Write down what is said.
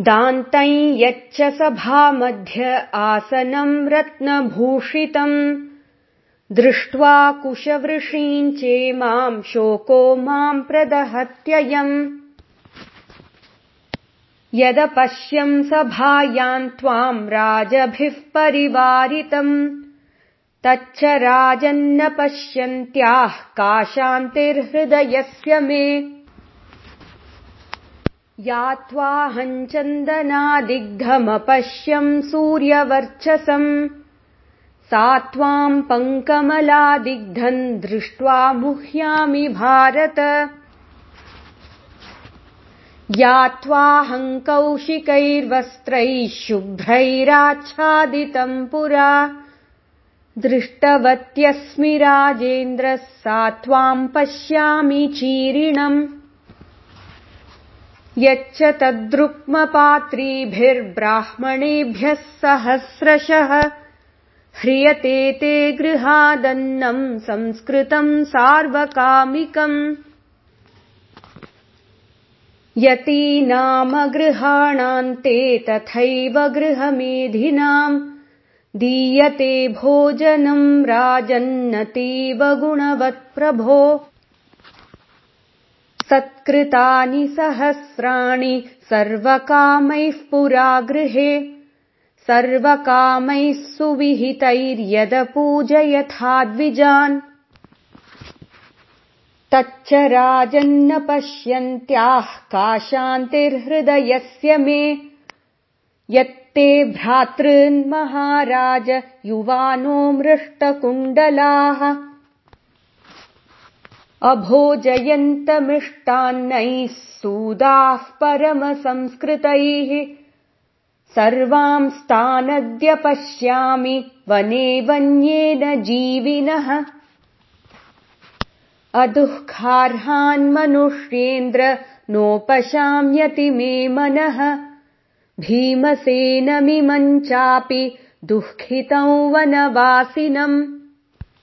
दान्तै यच्च सभामध्य आसनम् रत्नभूषितम्। दृष्ट्वा कुशवृषीञ्चेमाम् शोको माम् प्रदहत्ययम्। यदपश्यम् सभायाम् त्वाम् राजभिः परिवारितम्। तच्च राजन्न पश्यन्त्याः का शान्तिर्हृदयस्य मे या त्वाहञ्चन्दनादिग्धमपश्यम् सूर्यवर्चसम्। सा त्वाम् पङ्कमलादिग्धम् दृष्ट्वा मुह्यामि भारत। या त्वाहङ्कौशिकैर्वस्त्रैः शुभ्रैराच्छादितम् पुरा। दृष्टवत्यस्मि राजेन्द्र सा त्वाम् पश्यामि चीरिणम् यच्च तद्रुक्मपात्रीभिर्ब्राह्मणेभ्यः सहस्रशः। ह्रियते ते गृहादन्नम् संस्कृतम् सार्वकामिकम्। यतीनामगृहाणान्ते तथैव गृहमेधिनाम्। दीयते भोजनम् राजन्नतीव गुणवत्प्रभो सत्कृतानि सहस्राणि सर्वकामैः पुरा गृहे सर्वकामैः सुविहितैर्यदपूजयथाद्विजान्। तच्च राजन्न पश्यन्त्याः का शान्तिर्हृदयस्य मे यत्ते भ्रातृन्महाराज युवानो मृष्टकुण्डलाः अभोजयन्तमिष्टान्नैः सूदाः परमसंस्कृतैः। सर्वांस्तानद्य पश्यामि वने वन्येन जीविनः। अदुःखार्हान्मनुष्येन्द्र नोपशाम्यति मे मनः। भीमसेनमिमम् चापि दुःखितम् वनवासिनम्